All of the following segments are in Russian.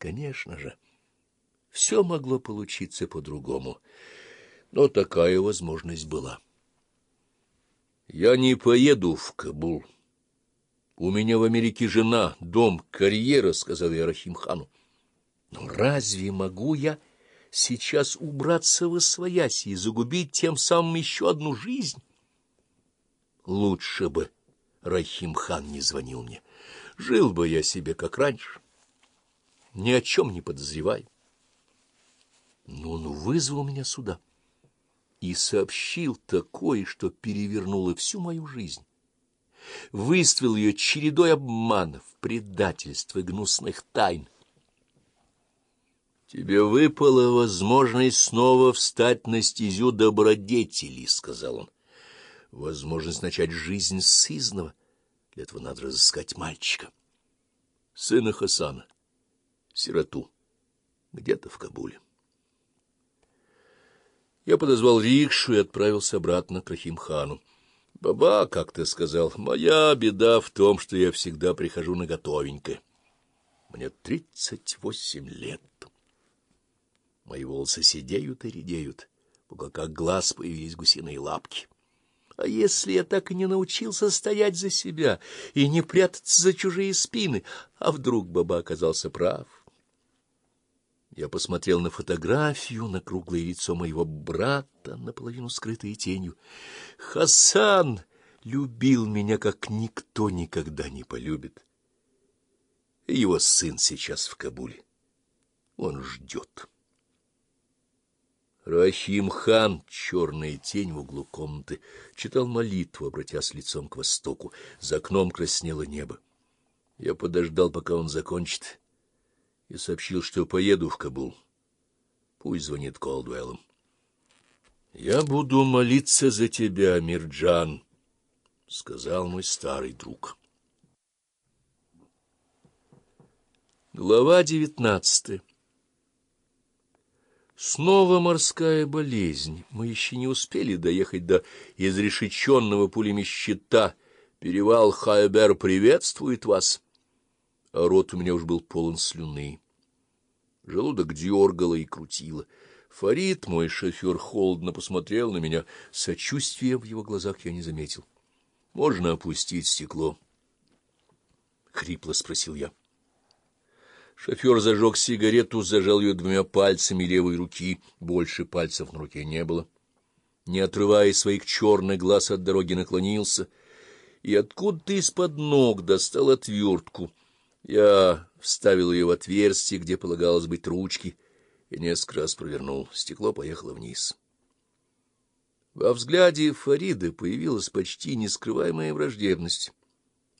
Конечно же, все могло получиться по-другому, но такая возможность была. Я не поеду в Кабул. У меня в Америке жена, дом, карьера, — сказал я Рахимхану. Но разве могу я сейчас убраться в освояси и загубить тем самым еще одну жизнь? Лучше бы Рахимхан не звонил мне. Жил бы я себе, как раньше, ни о чем не подозревая. Но он вызвал меня сюда и сообщил такое, что перевернуло всю мою жизнь. Выставил ее чередой обманов, предательств и гнусных тайн. «Тебе выпала возможность снова встать на стезю добродетели», — сказал он. «Возможность начать жизнь с изного. Для этого надо разыскать мальчика, сына Хасана, сироту, где-то в Кабуле». Я подозвал рикшу и отправился обратно к Рахимхану. «Баба, как ты сказал, моя беда в том, что я всегда прихожу на готовенькое. Мне тридцать восемь лет». Мои волосы сидеют и редеют, у как глаз появились гусиные лапки. А если я так и не научился стоять за себя и не прятаться за чужие спины, а вдруг баба оказался прав? Я посмотрел на фотографию, на круглое лицо моего брата, наполовину скрытое тенью. Хасан любил меня, как никто никогда не полюбит. Его сын сейчас в Кабуле. Он ждет. Рахим-хан, черная тень в углу комнаты, читал молитву, обратясь лицом к востоку. За окном краснело небо. Я подождал, пока он закончит, и сообщил, что поеду в Кабул. Пусть звонит Колдуэллом. — Я буду молиться за тебя, Мирджан, — сказал мой старый друг. Глава девятнадцатая Снова морская болезнь. Мы еще не успели доехать до изрешеченного пулями щита. Перевал Хайбер приветствует вас. А рот у меня уж был полон слюны. Желудок дергало и крутило. Фарид, мой шофер, холодно посмотрел на меня. Сочувствия в его глазах я не заметил. — Можно опустить стекло? — хрипло спросил я. Шофер зажег сигарету, зажал ее двумя пальцами левой руки. Больше пальцев на руке не было. Не отрывая своих черных глаз от дороги, наклонился и откуда-то из-под ног достал отвертку. Я вставил ее в отверстие, где полагалось быть ручки, и несколько раз провернул. Стекло поехало вниз. Во взгляде Фарида появилась почти нескрываемая враждебность.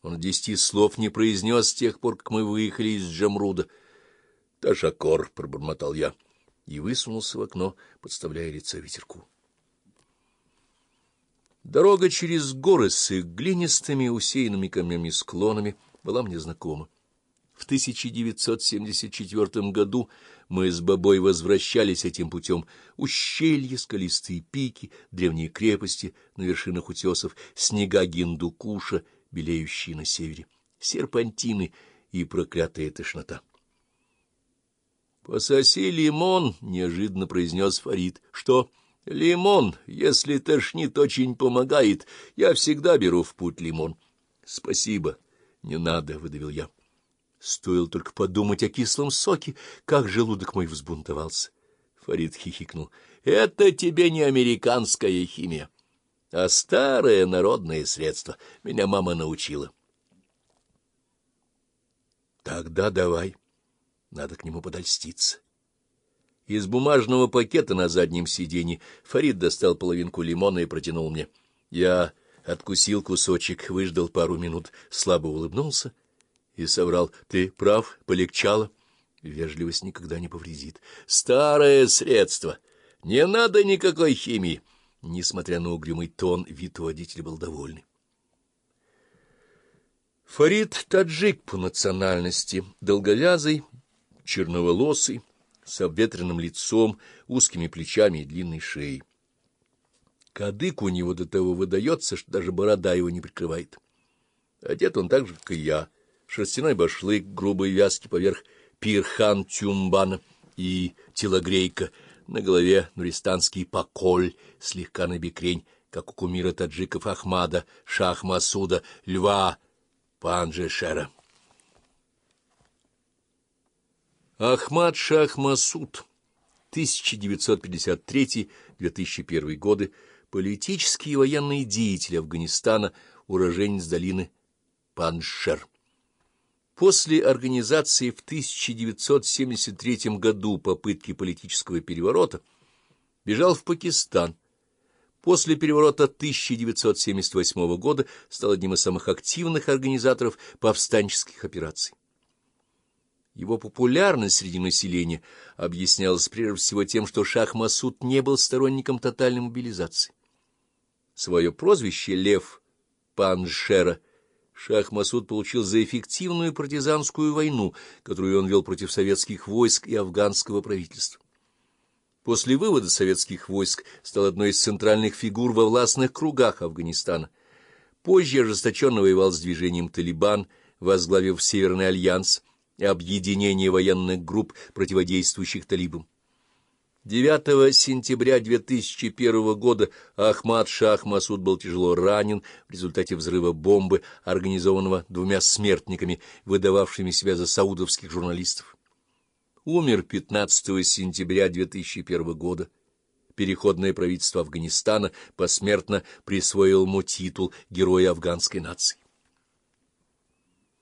Он десяти слов не произнес с тех пор, как мы выехали из Джамруда. — Ташакор, — пробормотал я, и высунулся в окно, подставляя лицо ветерку. Дорога через горы с их глинистыми, усеянными камнями склонами была мне знакома. В 1974 году мы с Бабой возвращались этим путем. Ущелья, скалистые пики, древние крепости на вершинах утесов, снега Гиндукуша — белеющие на севере, серпантины и проклятая тошнота. — Пососи лимон, — неожиданно произнес Фарид. — Что? — Лимон, если тошнит, очень помогает. Я всегда беру в путь лимон. — Спасибо. Не надо, — выдавил я. Стоило только подумать о кислом соке, как желудок мой взбунтовался. Фарид хихикнул. — Это тебе не американская химия а старое народное средство. Меня мама научила. Тогда давай. Надо к нему подольститься. Из бумажного пакета на заднем сиденье Фарид достал половинку лимона и протянул мне. Я откусил кусочек, выждал пару минут, слабо улыбнулся и соврал. — Ты прав, полегчало. Вежливость никогда не повредит. — Старое средство. Не надо никакой химии. Несмотря на угрюмый тон, вид у водителя был довольный. Фарид таджик по национальности, долговязый, черноволосый, с обветренным лицом, узкими плечами и длинной шеей. Кадык у него до того выдается, что даже борода его не прикрывает. Одет он так же, как и я, шерстяной башлык, грубой вязки поверх Пирхан Тюмбана и телогрейка, на голове нуристанский поколь, слегка набекрень, как у кумира таджиков Ахмада, Шах Масуда, Льва Панджешера. Ахмад Шах Масуд, 1953-2001 годы, политический и военный деятель Афганистана, уроженец долины Паншер. После организации в 1973 году попытки политического переворота бежал в Пакистан. После переворота 1978 года стал одним из самых активных организаторов повстанческих операций. Его популярность среди населения объяснялась прежде всего тем, что Шах Масуд не был сторонником тотальной мобилизации. Свое прозвище «Лев Паншера» Шах Масуд получил за эффективную партизанскую войну, которую он вел против советских войск и афганского правительства. После вывода советских войск стал одной из центральных фигур во властных кругах Афганистана. Позже ожесточенно воевал с движением «Талибан», возглавив Северный альянс и объединение военных групп, противодействующих талибам. 9 сентября 2001 года Ахмад Шах Масуд был тяжело ранен в результате взрыва бомбы, организованного двумя смертниками, выдававшими себя за саудовских журналистов. Умер 15 сентября 2001 года. Переходное правительство Афганистана посмертно присвоило ему титул Героя афганской нации.